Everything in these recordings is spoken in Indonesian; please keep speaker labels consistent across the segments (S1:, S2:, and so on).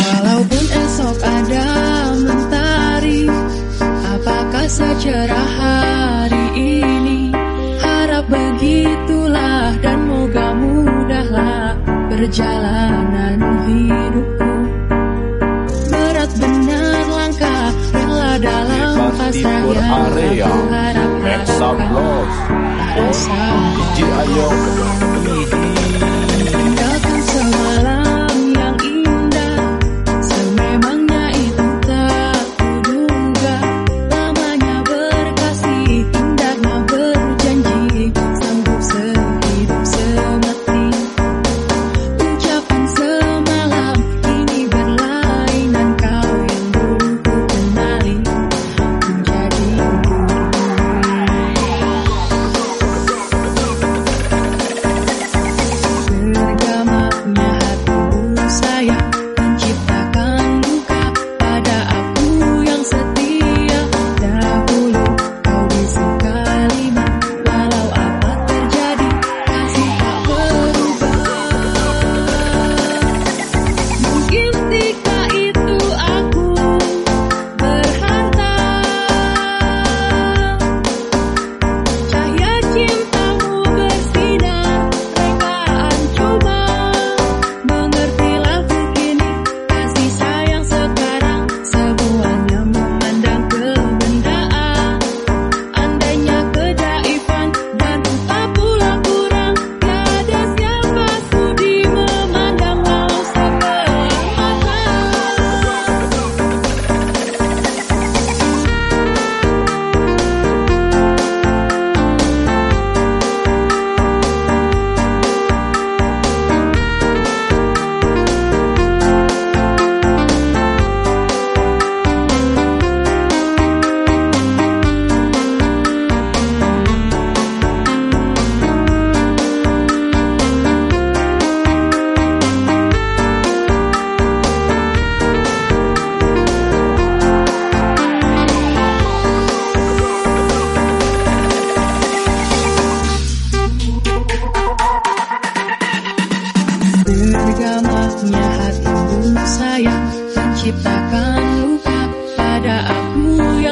S1: Walaupun esok ada mentari, apakah secerah hari ini? Harap begitulah dan moga mudahlah perjalanan hidupku. Berat benar langkah rela dalam
S2: pasrahnya.
S1: Aku harap
S2: harapkan
S1: rasa
S2: DJ
S1: Ayok.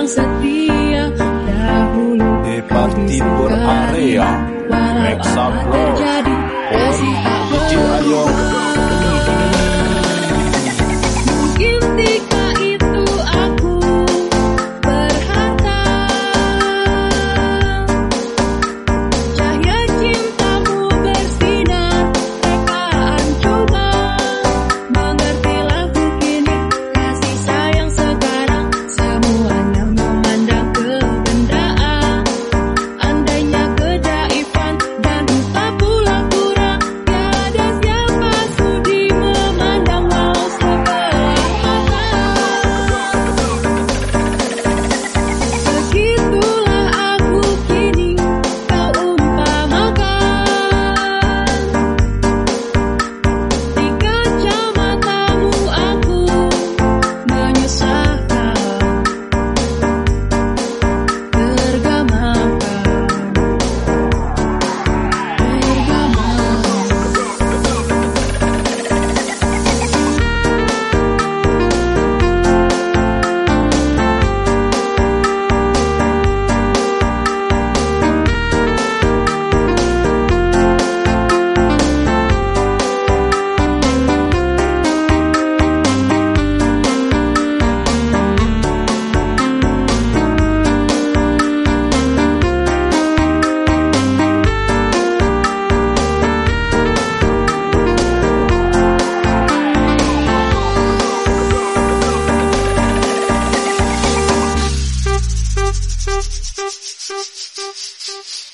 S1: yang setia dahulu
S2: di
S1: party
S2: berarea
S1: Walau apa
S2: jadi
S1: oh, Thank you.